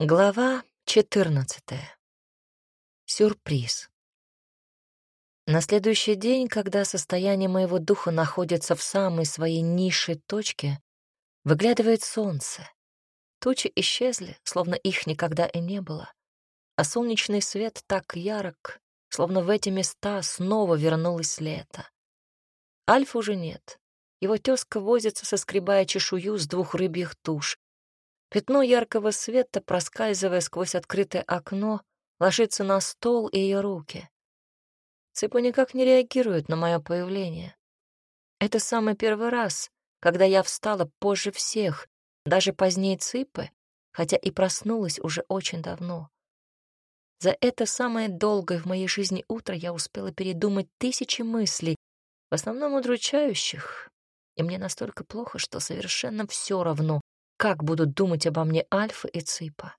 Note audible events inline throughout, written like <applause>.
Глава 14. Сюрприз. На следующий день, когда состояние моего духа находится в самой своей низшей точке, выглядывает солнце. Тучи исчезли, словно их никогда и не было, а солнечный свет так ярок, словно в эти места снова вернулось лето. Альфа уже нет. Его тезка возится, соскребая чешую с двух рыбьих туш, Пятно яркого света, проскальзывая сквозь открытое окно, ложится на стол и ее руки. Цыпа никак не реагирует на мое появление. Это самый первый раз, когда я встала позже всех, даже позднее Цыпы, хотя и проснулась уже очень давно. За это самое долгое в моей жизни утро я успела передумать тысячи мыслей, в основном удручающих, и мне настолько плохо, что совершенно все равно, как будут думать обо мне Альфа и Ципа?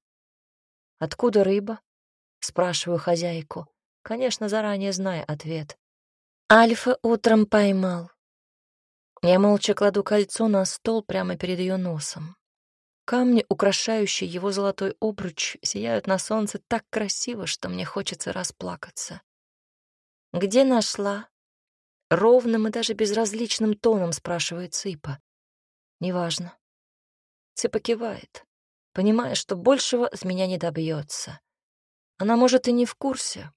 «Откуда рыба?» — спрашиваю хозяйку, конечно, заранее зная ответ. «Альфа утром поймал». Я молча кладу кольцо на стол прямо перед ее носом. Камни, украшающие его золотой обруч, сияют на солнце так красиво, что мне хочется расплакаться. «Где нашла?» Ровным и даже безразличным тоном спрашивает Ципа. «Неважно. Цыпа кивает, понимая, что большего от меня не добьется. Она, может, и не в курсе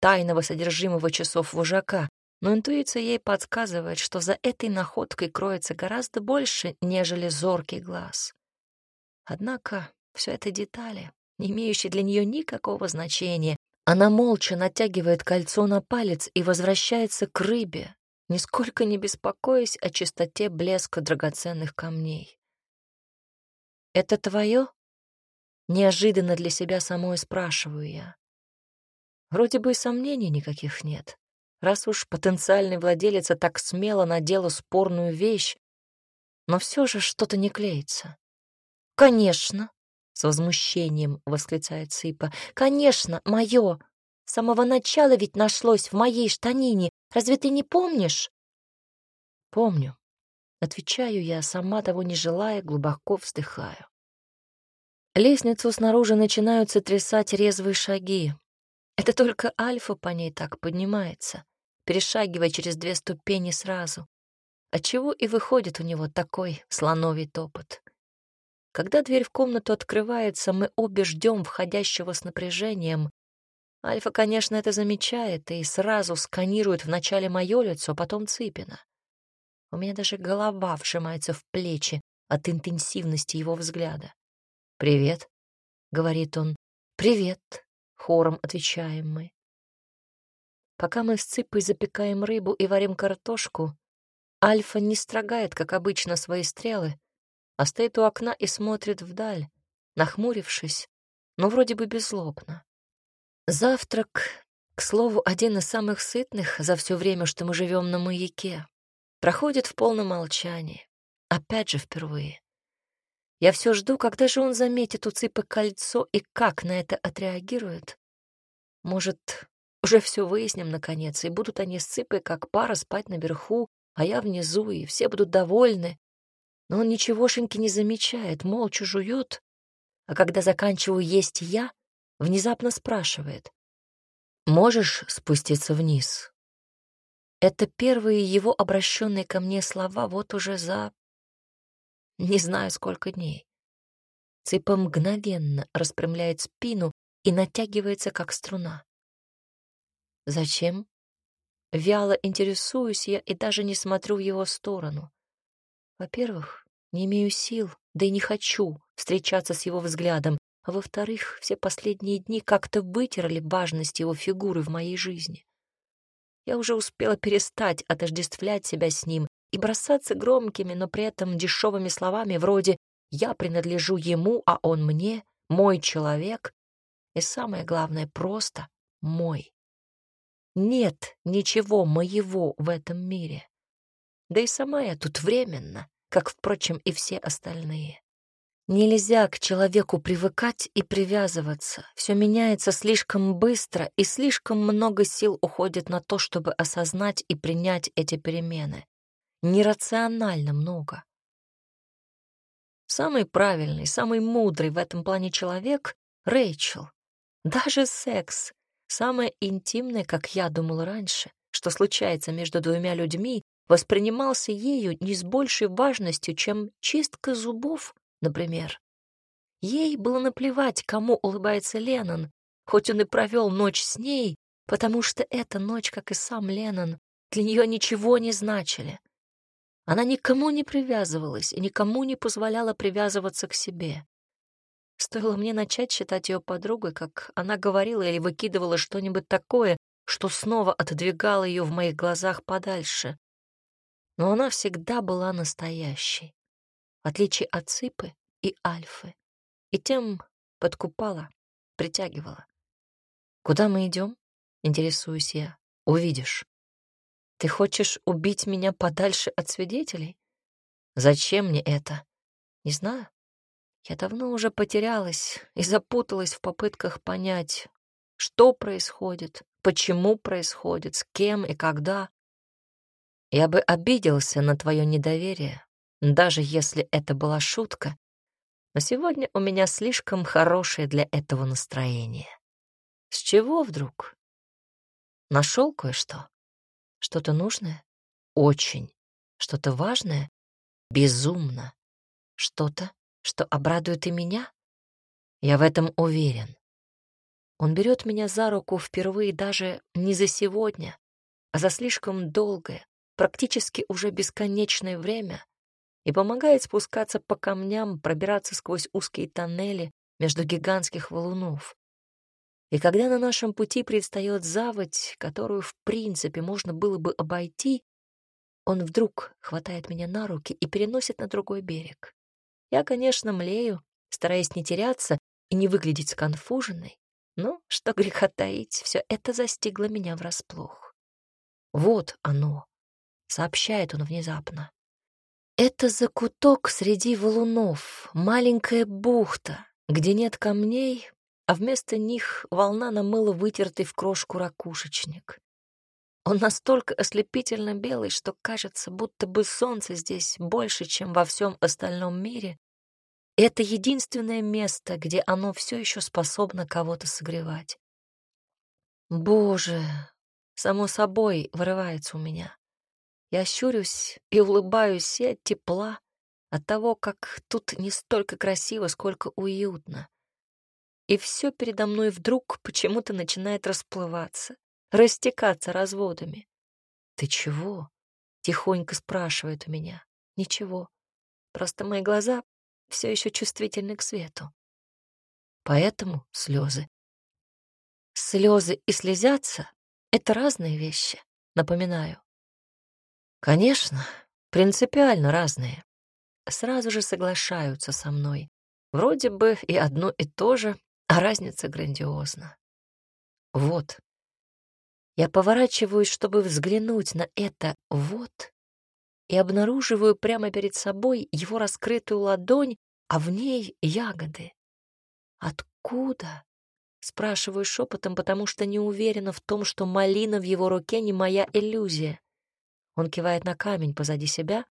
тайного содержимого часов вожака, но интуиция ей подсказывает, что за этой находкой кроется гораздо больше, нежели зоркий глаз. Однако все это детали, не имеющие для нее никакого значения. Она молча натягивает кольцо на палец и возвращается к рыбе, нисколько не беспокоясь о чистоте блеска драгоценных камней. «Это твое?» Неожиданно для себя самой спрашиваю я. Вроде бы и сомнений никаких нет. Раз уж потенциальный владелец так смело надела спорную вещь, но все же что-то не клеится. «Конечно!» — с возмущением восклицает Сыпа. «Конечно, мое! С самого начала ведь нашлось в моей штанине. Разве ты не помнишь?» «Помню», Отвечаю я, сама того не желая, глубоко вздыхаю. Лестницу снаружи начинают сотрясать резвые шаги. Это только Альфа по ней так поднимается, перешагивая через две ступени сразу. Отчего и выходит у него такой слоновий топот. Когда дверь в комнату открывается, мы обе ждем входящего с напряжением. Альфа, конечно, это замечает и сразу сканирует вначале мое лицо, а потом Цыпина. У меня даже голова вжимается в плечи от интенсивности его взгляда. «Привет», — говорит он. «Привет», — хором отвечаем мы. Пока мы с Цыпой запекаем рыбу и варим картошку, Альфа не строгает, как обычно, свои стрелы, а стоит у окна и смотрит вдаль, нахмурившись, но вроде бы беззлобно. Завтрак, к слову, один из самых сытных за все время, что мы живем на маяке проходит в полном молчании. Опять же впервые. Я все жду, когда же он заметит у Цыпы кольцо и как на это отреагирует. Может, уже все выясним наконец, и будут они с Цыпой как пара спать наверху, а я внизу, и все будут довольны. Но он ничегошеньки не замечает, молча жует, а когда заканчиваю есть я, внезапно спрашивает. «Можешь спуститься вниз?» Это первые его обращенные ко мне слова вот уже за... Не знаю, сколько дней. Цыпа мгновенно распрямляет спину и натягивается, как струна. Зачем? Вяло интересуюсь я и даже не смотрю в его сторону. Во-первых, не имею сил, да и не хочу встречаться с его взглядом, а во-вторых, все последние дни как-то вытерли важность его фигуры в моей жизни. Я уже успела перестать отождествлять себя с ним и бросаться громкими, но при этом дешевыми словами вроде «я принадлежу ему, а он мне, мой человек» и самое главное, просто «мой». Нет ничего моего в этом мире. Да и сама я тут временно, как, впрочем, и все остальные. Нельзя к человеку привыкать и привязываться. Все меняется слишком быстро, и слишком много сил уходит на то, чтобы осознать и принять эти перемены. Нерационально много. Самый правильный, самый мудрый в этом плане человек — Рэйчел. Даже секс, самое интимное, как я думала раньше, что случается между двумя людьми, воспринимался ею не с большей важностью, чем чистка зубов, например. Ей было наплевать, кому улыбается Леннон, хоть он и провел ночь с ней, потому что эта ночь, как и сам Леннон, для нее ничего не значили. Она никому не привязывалась и никому не позволяла привязываться к себе. Стоило мне начать считать ее подругой, как она говорила или выкидывала что-нибудь такое, что снова отодвигало ее в моих глазах подальше. Но она всегда была настоящей, в отличие от Ципы и Альфы, и тем подкупала, притягивала. «Куда мы идем?» — интересуюсь я. «Увидишь». «Ты хочешь убить меня подальше от свидетелей? Зачем мне это? Не знаю. Я давно уже потерялась и запуталась в попытках понять, что происходит, почему происходит, с кем и когда. Я бы обиделся на твое недоверие, даже если это была шутка, но сегодня у меня слишком хорошее для этого настроение. С чего вдруг? Нашел кое-что? Что-то нужное? Очень. Что-то важное? Безумно. Что-то, что обрадует и меня? Я в этом уверен. Он берет меня за руку впервые даже не за сегодня, а за слишком долгое, практически уже бесконечное время и помогает спускаться по камням, пробираться сквозь узкие тоннели между гигантских валунов. И когда на нашем пути предстает заводь, которую, в принципе, можно было бы обойти, он вдруг хватает меня на руки и переносит на другой берег. Я, конечно, млею, стараясь не теряться и не выглядеть сконфуженной, но, что греха таить, все это застигло меня врасплох. Вот оно, сообщает он внезапно. Это закуток среди валунов, маленькая бухта, где нет камней, а вместо них волна намыла вытертый в крошку ракушечник. Он настолько ослепительно белый, что кажется, будто бы солнце здесь больше, чем во всем остальном мире. это единственное место, где оно все еще способно кого-то согревать. Боже, само собой вырывается у меня. Я щурюсь и улыбаюсь и от тепла, от того, как тут не столько красиво, сколько уютно. И все передо мной вдруг почему-то начинает расплываться растекаться разводами. «Ты чего?» — тихонько спрашивает у меня. «Ничего. Просто мои глаза все еще чувствительны к свету. Поэтому слезы. Слезы и слезятся — это разные вещи, напоминаю. Конечно, принципиально разные. Сразу же соглашаются со мной. Вроде бы и одно и то же, а разница грандиозна. Вот, я поворачиваюсь, чтобы взглянуть на это «вот», и обнаруживаю прямо перед собой его раскрытую ладонь, а в ней ягоды. «Откуда?» — спрашиваю шепотом, потому что не уверена в том, что малина в его руке не моя иллюзия. Он кивает на камень позади себя.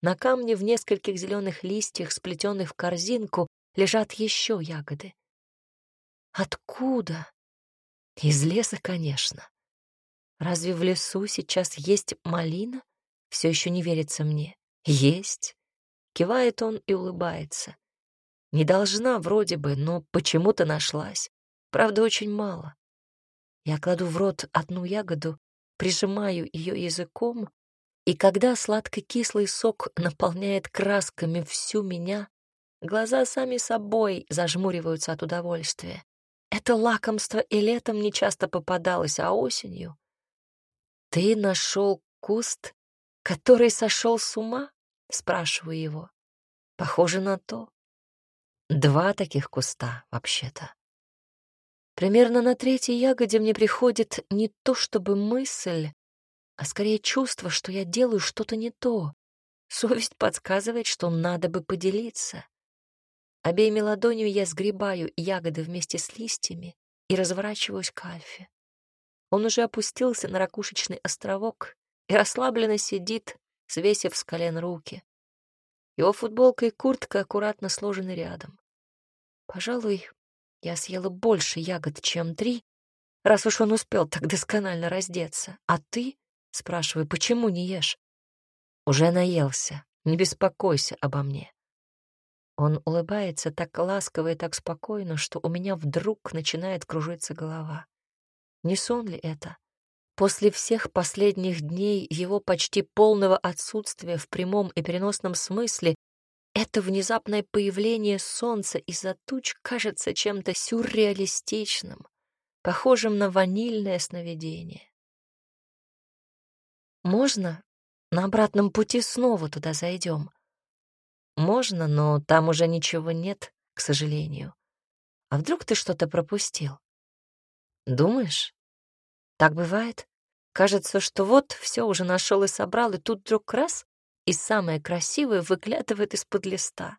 На камне в нескольких зеленых листьях, сплетенных в корзинку, лежат еще ягоды. Откуда? Из леса, конечно. Разве в лесу сейчас есть малина? Все еще не верится мне. Есть. Кивает он и улыбается. Не должна вроде бы, но почему-то нашлась. Правда, очень мало. Я кладу в рот одну ягоду, прижимаю ее языком, и когда сладко-кислый сок наполняет красками всю меня, глаза сами собой зажмуриваются от удовольствия. Это лакомство и летом не часто попадалось, а осенью «Ты нашел куст, который сошел с ума?» — спрашиваю его. «Похоже на то. Два таких куста, вообще-то». Примерно на третьей ягоде мне приходит не то чтобы мысль, а скорее чувство, что я делаю что-то не то. Совесть подсказывает, что надо бы поделиться. Обеими ладонями я сгребаю ягоды вместе с листьями и разворачиваюсь к Альфе. Он уже опустился на ракушечный островок и расслабленно сидит, свесив с колен руки. Его футболка и куртка аккуратно сложены рядом. Пожалуй, я съела больше ягод, чем три, раз уж он успел так досконально раздеться. А ты, спрашиваю, почему не ешь? Уже наелся, не беспокойся обо мне. Он улыбается так ласково и так спокойно, что у меня вдруг начинает кружиться голова. Не сон ли это? После всех последних дней его почти полного отсутствия в прямом и переносном смысле это внезапное появление солнца из-за туч кажется чем-то сюрреалистичным, похожим на ванильное сновидение. Можно на обратном пути снова туда зайдем? Можно, но там уже ничего нет, к сожалению. А вдруг ты что-то пропустил? Думаешь? Так бывает? Кажется, что вот все уже нашел и собрал, и тут вдруг раз, и самое красивое выглядывает из-под листа.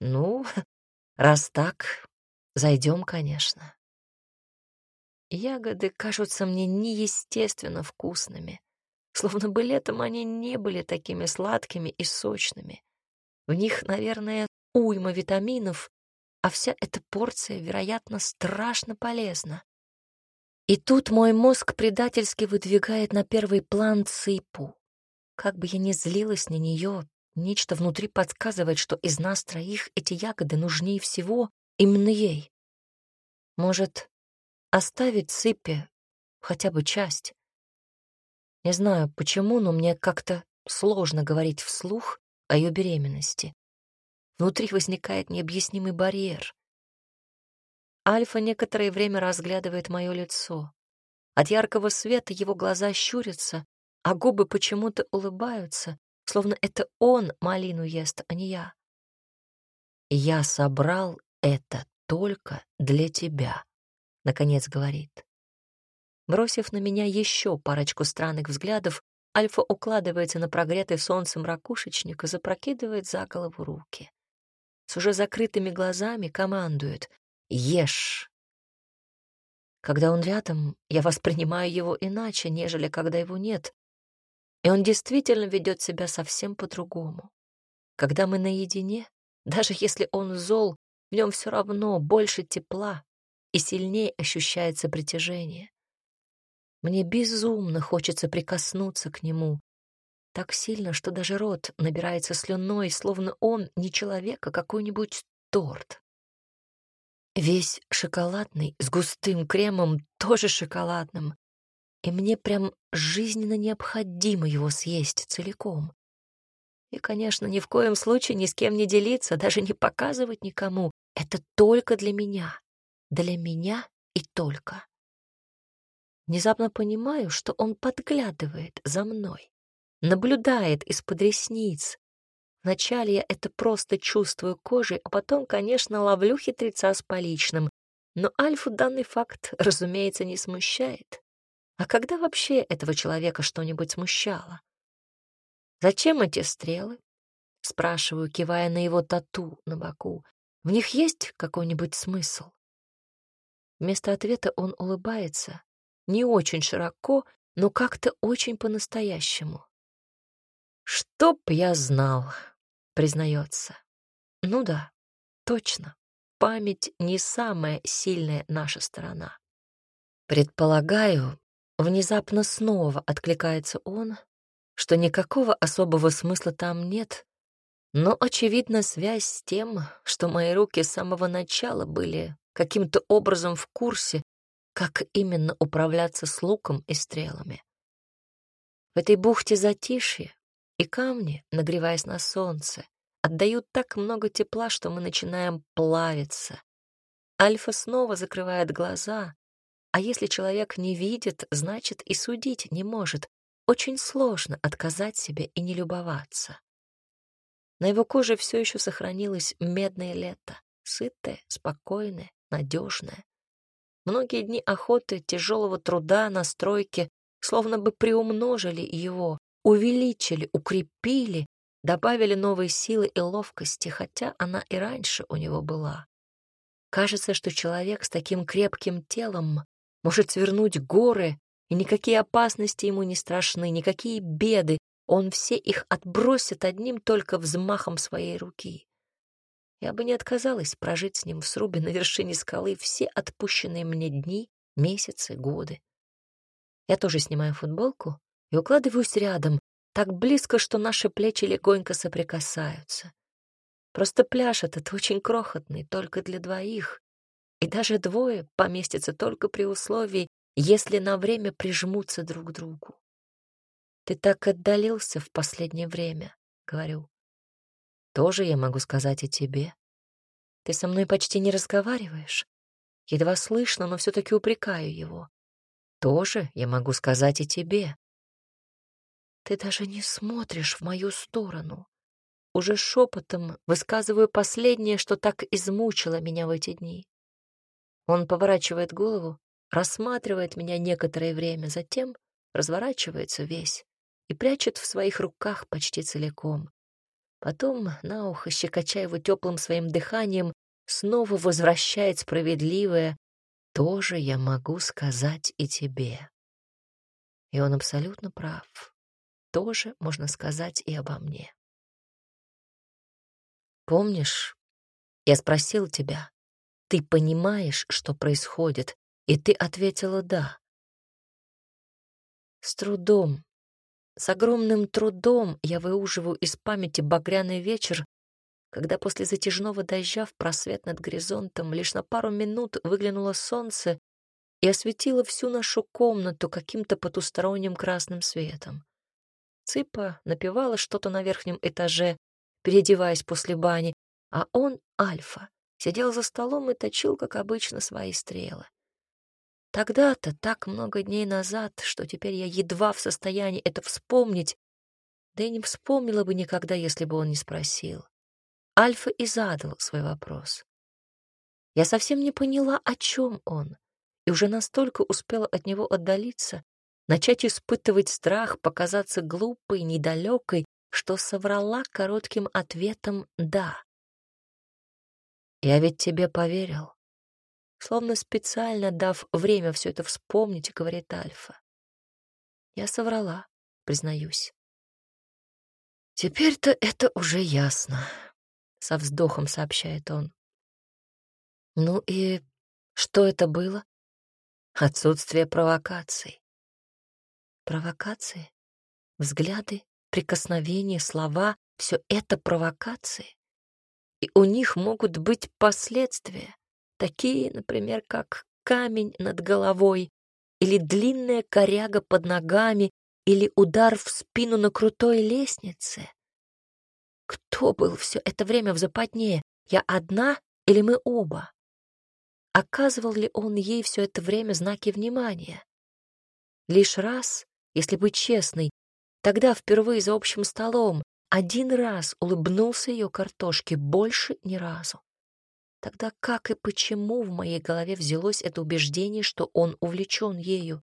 Ну, <laughs> раз так, зайдем, конечно. Ягоды кажутся мне неестественно вкусными, словно бы летом они не были такими сладкими и сочными. В них, наверное, уйма витаминов, а вся эта порция, вероятно, страшно полезна. И тут мой мозг предательски выдвигает на первый план цыпу. Как бы я ни злилась на нее, нечто внутри подсказывает, что из нас троих эти ягоды нужнее всего именно ей. Может, оставить цыпе хотя бы часть? Не знаю почему, но мне как-то сложно говорить вслух о ее беременности. Внутри возникает необъяснимый барьер. Альфа некоторое время разглядывает мое лицо. От яркого света его глаза щурятся, а губы почему-то улыбаются, словно это он малину ест, а не я. «Я собрал это только для тебя», — наконец говорит. Бросив на меня еще парочку странных взглядов, Альфа укладывается на прогретый солнцем ракушечник и запрокидывает за голову руки. С уже закрытыми глазами командует «Ешь!». Когда он рядом, я воспринимаю его иначе, нежели когда его нет, и он действительно ведет себя совсем по-другому. Когда мы наедине, даже если он зол, в нем все равно больше тепла и сильнее ощущается притяжение. Мне безумно хочется прикоснуться к нему. Так сильно, что даже рот набирается слюной, словно он не человек, а какой-нибудь торт. Весь шоколадный, с густым кремом, тоже шоколадным. И мне прям жизненно необходимо его съесть целиком. И, конечно, ни в коем случае ни с кем не делиться, даже не показывать никому. Это только для меня. Для меня и только. Внезапно понимаю, что он подглядывает за мной, наблюдает из-под ресниц. Вначале я это просто чувствую кожей, а потом, конечно, ловлю хитреца с поличным. Но Альфу данный факт, разумеется, не смущает. А когда вообще этого человека что-нибудь смущало? «Зачем эти стрелы?» — спрашиваю, кивая на его тату на боку. «В них есть какой-нибудь смысл?» Вместо ответа он улыбается, не очень широко, но как-то очень по-настоящему. «Чтоб я знал», — признается. «Ну да, точно. Память не самая сильная наша сторона. Предполагаю, внезапно снова откликается он, что никакого особого смысла там нет, но, очевидно, связь с тем, что мои руки с самого начала были каким-то образом в курсе, как именно управляться с луком и стрелами. В этой бухте затишье, и камни, нагреваясь на солнце, отдают так много тепла, что мы начинаем плавиться. Альфа снова закрывает глаза, а если человек не видит, значит и судить не может. Очень сложно отказать себе и не любоваться. На его коже все еще сохранилось медное лето, сытое, спокойное, надежное. Многие дни охоты, тяжелого труда на стройке словно бы приумножили его, увеличили, укрепили, добавили новые силы и ловкости, хотя она и раньше у него была. Кажется, что человек с таким крепким телом может свернуть горы, и никакие опасности ему не страшны, никакие беды. он все их отбросит одним только взмахом своей руки. Я бы не отказалась прожить с ним в срубе на вершине скалы все отпущенные мне дни, месяцы, годы. Я тоже снимаю футболку и укладываюсь рядом, так близко, что наши плечи легонько соприкасаются. Просто пляж этот очень крохотный, только для двоих, и даже двое поместятся только при условии, если на время прижмутся друг к другу. «Ты так отдалился в последнее время», — говорю. «Тоже я могу сказать и тебе. Ты со мной почти не разговариваешь. Едва слышно, но все таки упрекаю его. Тоже я могу сказать и тебе. Ты даже не смотришь в мою сторону. Уже шепотом высказываю последнее, что так измучило меня в эти дни. Он поворачивает голову, рассматривает меня некоторое время, затем разворачивается весь и прячет в своих руках почти целиком. Потом, на ухо щекоча его теплым своим дыханием, снова возвращает справедливое «тоже я могу сказать и тебе». И он абсолютно прав. Тоже можно сказать и обо мне. Помнишь, я спросил тебя, ты понимаешь, что происходит, и ты ответила «да». С трудом, с огромным трудом я выуживаю из памяти багряный вечер, когда после затяжного дождя в просвет над горизонтом лишь на пару минут выглянуло солнце и осветило всю нашу комнату каким-то потусторонним красным светом. Цыпа напевала что-то на верхнем этаже, переодеваясь после бани, а он, Альфа, сидел за столом и точил, как обычно, свои стрелы. Тогда-то, так много дней назад, что теперь я едва в состоянии это вспомнить, да и не вспомнила бы никогда, если бы он не спросил. Альфа и задал свой вопрос. Я совсем не поняла, о чем он, и уже настолько успела от него отдалиться, начать испытывать страх, показаться глупой, недалекой, что соврала коротким ответом «да». «Я ведь тебе поверил», словно специально дав время все это вспомнить, говорит Альфа. Я соврала, признаюсь. Теперь-то это уже ясно, со вздохом сообщает он. Ну и что это было? Отсутствие провокаций. Провокации? Взгляды, прикосновения, слова — все это провокации. И у них могут быть последствия. Такие, например, как камень над головой, или длинная коряга под ногами, или удар в спину на крутой лестнице. Кто был все это время в западне? Я одна или мы оба? Оказывал ли он ей все это время знаки внимания? Лишь раз, если быть честной, тогда впервые за общим столом, один раз улыбнулся ее картошке, больше ни разу. Тогда как и почему в моей голове взялось это убеждение, что он увлечен ею?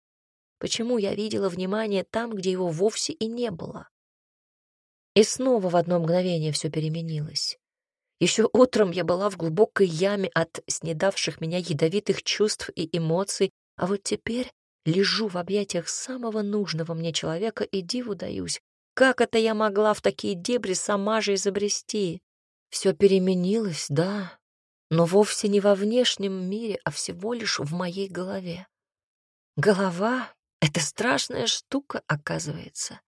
Почему я видела внимание там, где его вовсе и не было? И снова в одно мгновение все переменилось. Еще утром я была в глубокой яме от снедавших меня ядовитых чувств и эмоций, а вот теперь лежу в объятиях самого нужного мне человека и диву даюсь. Как это я могла в такие дебри сама же изобрести? Все переменилось, да, но вовсе не во внешнем мире, а всего лишь в моей голове. Голова — это страшная штука, оказывается.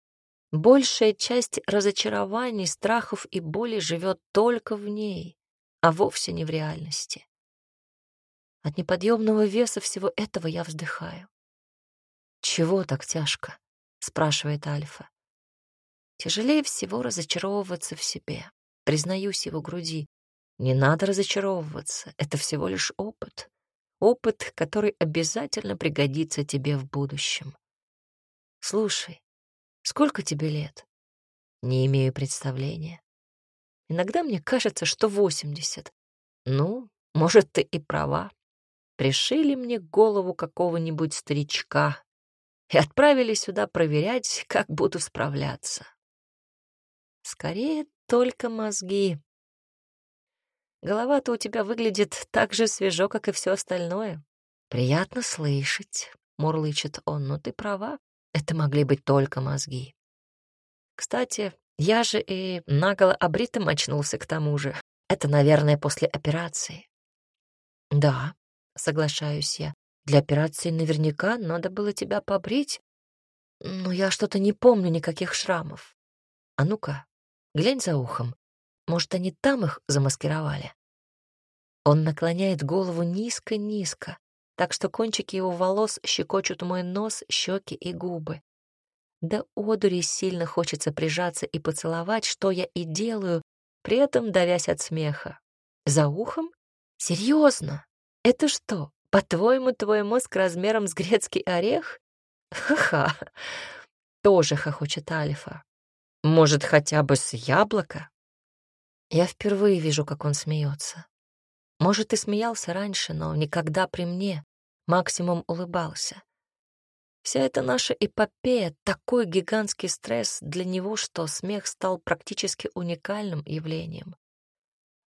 Большая часть разочарований, страхов и боли живет только в ней, а вовсе не в реальности. От неподъемного веса всего этого я вздыхаю. «Чего так тяжко?» — спрашивает Альфа. Тяжелее всего разочаровываться в себе, признаюсь его груди. Не надо разочаровываться, это всего лишь опыт. Опыт, который обязательно пригодится тебе в будущем. Слушай, сколько тебе лет? Не имею представления. Иногда мне кажется, что восемьдесят. Ну, может, ты и права. Пришили мне голову какого-нибудь старичка и отправили сюда проверять, как буду справляться. Скорее, только мозги, Голова-то у тебя выглядит так же свежо, как и все остальное. Приятно слышать, мурлычет он, но ты права, это могли быть только мозги. Кстати, я же и наголо обритым очнулся к тому же. Это, наверное, после операции. Да, соглашаюсь я. Для операции наверняка надо было тебя побрить, но я что-то не помню никаких шрамов. А ну-ка, глянь за ухом. Может, они там их замаскировали? Он наклоняет голову низко-низко, так что кончики его волос щекочут мой нос, щеки и губы. Да одури сильно хочется прижаться и поцеловать, что я и делаю, при этом давясь от смеха. За ухом? Серьезно? Это что, по-твоему, твой мозг размером с грецкий орех? Ха-ха. Тоже хохочет Альфа. Может, хотя бы с яблока? Я впервые вижу, как он смеется. Может, и смеялся раньше, но никогда при мне. Максимум улыбался. Вся эта наша эпопея — такой гигантский стресс для него, что смех стал практически уникальным явлением.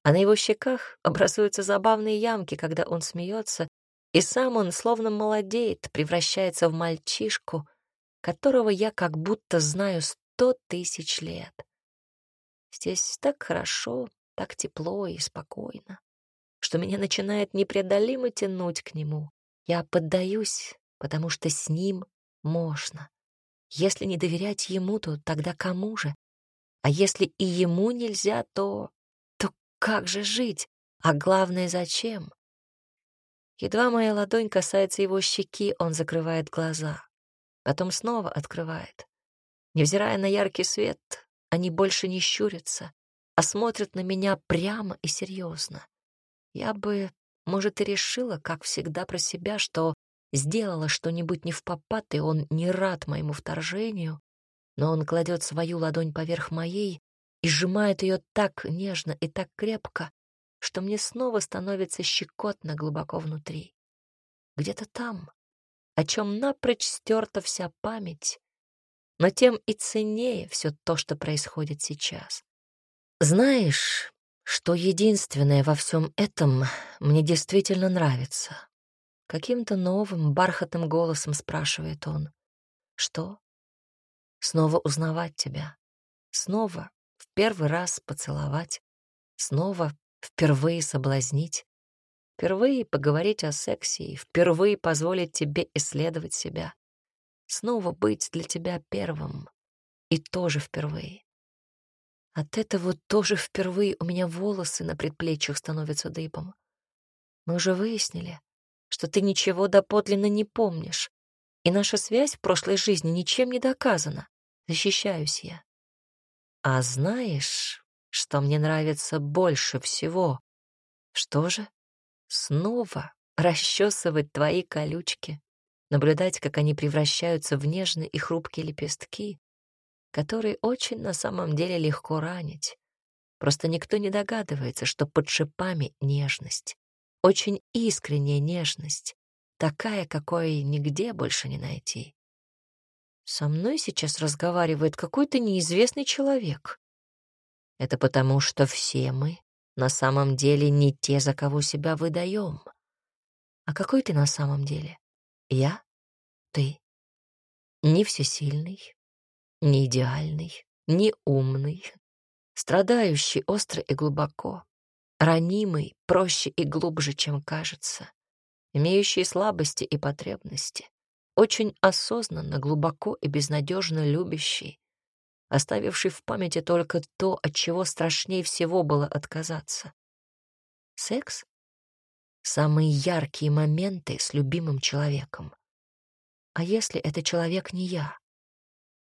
А на его щеках образуются забавные ямки, когда он смеется, и сам он словно молодеет, превращается в мальчишку, которого я как будто знаю сто тысяч лет. Здесь так хорошо, так тепло и спокойно, что меня начинает непреодолимо тянуть к нему. Я поддаюсь, потому что с ним можно. Если не доверять ему, то тогда кому же? А если и ему нельзя, то... то как же жить? А главное, зачем? Едва моя ладонь касается его щеки, он закрывает глаза. Потом снова открывает. Невзирая на яркий свет, они больше не щурятся, а смотрят на меня прямо и серьезно. Я бы, может, и решила, как всегда про себя, что сделала что-нибудь не в попад, и он не рад моему вторжению, но он кладет свою ладонь поверх моей и сжимает ее так нежно и так крепко, что мне снова становится щекотно глубоко внутри. Где-то там, о чем напрочь стерта вся память, но тем и ценнее все то, что происходит сейчас. Знаешь, что единственное во всем этом мне действительно нравится? Каким-то новым, бархатным голосом спрашивает он. Что? Снова узнавать тебя. Снова в первый раз поцеловать. Снова впервые соблазнить. Впервые поговорить о сексе и впервые позволить тебе исследовать себя. Снова быть для тебя первым. И тоже впервые. От этого тоже впервые у меня волосы на предплечьях становятся дыбом. Мы уже выяснили, что ты ничего доподлинно не помнишь, и наша связь в прошлой жизни ничем не доказана. Защищаюсь я. А знаешь, что мне нравится больше всего? Что же? Снова расчесывать твои колючки, наблюдать, как они превращаются в нежные и хрупкие лепестки, которые очень на самом деле легко ранить. Просто никто не догадывается, что под шипами нежность очень искренняя нежность, такая, какой нигде больше не найти. Со мной сейчас разговаривает какой-то неизвестный человек. Это потому, что все мы на самом деле не те, за кого себя выдаем. А какой ты на самом деле? Я? Ты? Не всесильный, не идеальный, не умный, страдающий остро и глубоко, ранимый, проще и глубже, чем кажется, имеющий слабости и потребности, очень осознанно, глубоко и безнадежно любящий, оставивший в памяти только то, от чего страшнее всего было отказаться. Секс? Самые яркие моменты с любимым человеком. А если это человек не я?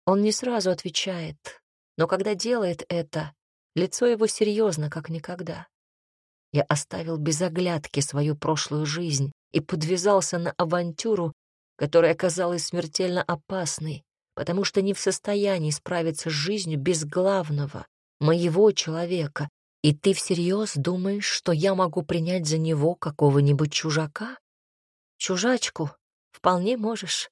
Он не сразу отвечает, но когда делает это, лицо его серьезно, как никогда. Я оставил без оглядки свою прошлую жизнь и подвязался на авантюру, которая оказалась смертельно опасной, потому что не в состоянии справиться с жизнью без главного, моего человека. И ты всерьез думаешь, что я могу принять за него какого-нибудь чужака? Чужачку вполне можешь.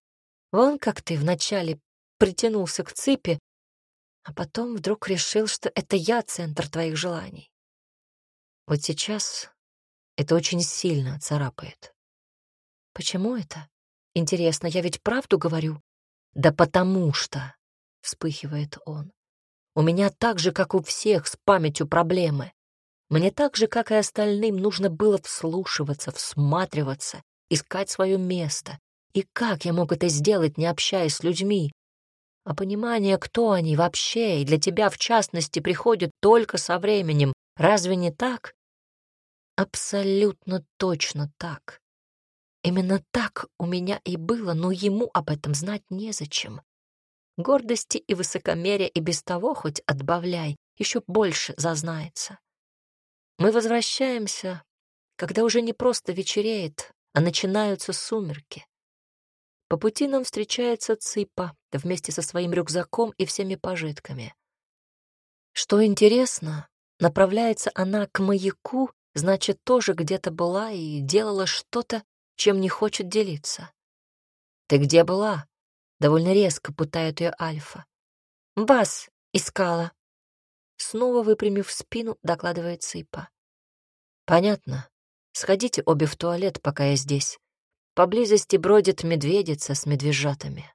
Вон как ты вначале притянулся к цепи, а потом вдруг решил, что это я центр твоих желаний. Вот сейчас это очень сильно царапает. Почему это? Интересно, я ведь правду говорю? Да потому что, вспыхивает он. У меня так же, как у всех, с памятью проблемы. Мне так же, как и остальным, нужно было вслушиваться, всматриваться, искать свое место. И как я мог это сделать, не общаясь с людьми? А понимание, кто они вообще, и для тебя в частности, приходит только со временем. Разве не так? Абсолютно точно так. Именно так у меня и было, но ему об этом знать незачем. Гордости и высокомерия и без того хоть отбавляй, еще больше зазнается. Мы возвращаемся, когда уже не просто вечереет, а начинаются сумерки. По пути нам встречается Ципа вместе со своим рюкзаком и всеми пожитками. Что интересно, направляется она к маяку, значит, тоже где-то была и делала что-то, чем не хочет делиться. «Ты где была?» — довольно резко пытает ее Альфа. «Вас искала», Снова выпрямив спину, докладывает Цыпа. «Понятно. Сходите обе в туалет, пока я здесь. Поблизости бродит медведица с медвежатами».